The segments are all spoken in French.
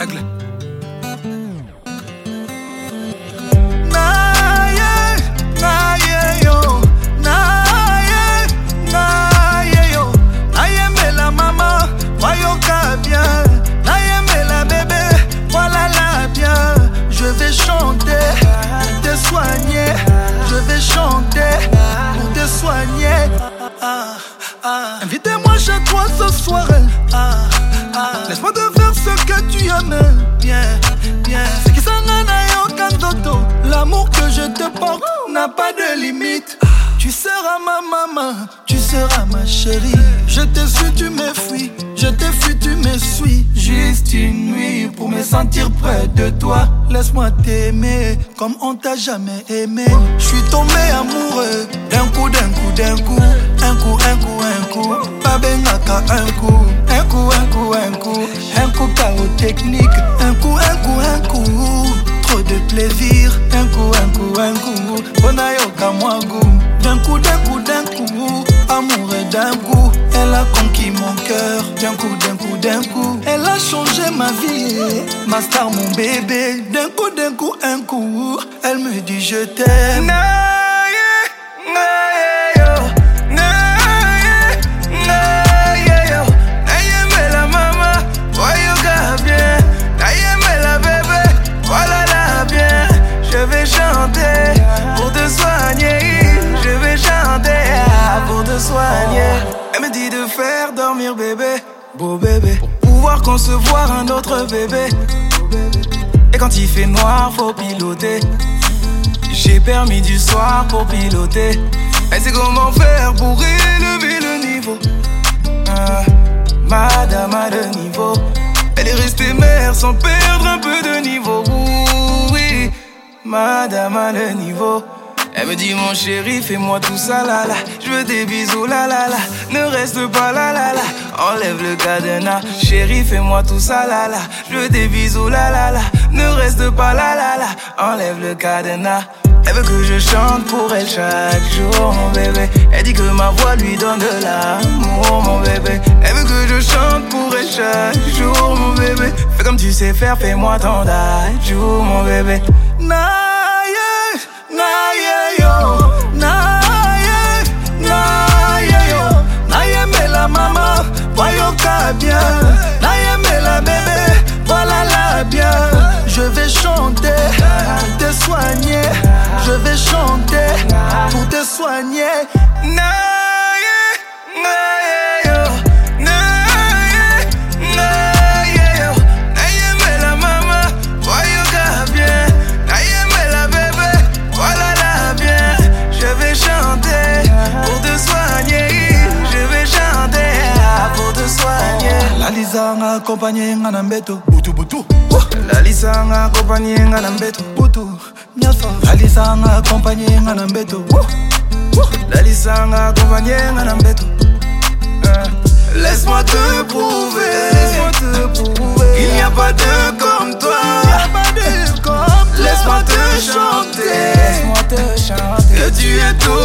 Aigle. Naye, naye yo, naye, naye yo. Nayembela mama, wayoka bien. Nayembela bébé, voilà la bien. Je vais chanter, te soigner. Je vais chanter te soigner. Ah, ah. Invitez-moi chez toi ce soir. Aimes. Bien, bien. C'est qui s'en a kandoto. L'amour que je te porte n'a pas de limite. Tu seras ma maman, tu seras ma chérie. Je te suis, tu me fuis. Je te fuis, tu me suis. Juste une nuit pour me sentir près de toi. Laisse-moi t'aimer comme on t'a jamais aimé. Je suis tombé amoureux d'un coup, d'un coup, d'un coup. Un coup, un coup, un coup. Babengaka un coup. Un coup, un coup, un coup. Technique. Un coup, un coup, un coup. Trop de plaisir. Un coup, un coup, un coup. Bonayoka moi goût. D'un coup, d'un coup, d'un coup. Amoureux d'un coup. Elle a conquis mon cœur. D'un coup, d'un coup, d'un coup. Elle a changé ma vie. Ma star, mon bébé. D'un coup, d'un coup, un coup. Elle me dit je t'aime. Elle me dit de faire dormir bébé, beau bébé. Pour pouvoir concevoir un autre bébé. Et quand il fait noir, faut piloter. J'ai permis du soir pour piloter. Elle sait comment faire pour élever le niveau. Ah, madame a le niveau. Elle est restée mère sans perdre un peu de niveau. Oui, madame a le niveau. Elle me dit mon chéri, fais-moi tout ça là là. Je veux des bisous là là là. Ne reste pas là là là. Enlève le cadenas. Chéri, fais-moi tout ça là là. Je veux des bisous là là là. Ne reste pas là là là. Enlève le cadenas. Elle veut que je chante pour elle chaque jour, mon bébé. Elle dit que ma voix lui donne de l'amour, mon bébé. Elle veut que je chante pour elle chaque jour, mon bébé. Fais comme tu sais faire, fais-moi ton jour, mon bébé. Bien. Naye me la bébé, voilà la bien. Je vais chanter pour te soigner. Je vais chanter pour te soigner. Soigner. La lisanga accompagné ngana mbeto. Butu butu. La lisanga accompagné ngana mbeto. Butu. Nyasa. La lisanga accompagné ngana mbeto. La lisanga accompagné ngana mbeto. Eh. Laisse-moi te prouver, laisse-moi te prouver qu'il n'y a pas de comme toi. Laisse-moi te chanter, laisse-moi te chanter que tu es tout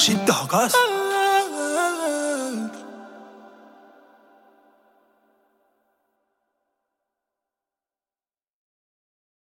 she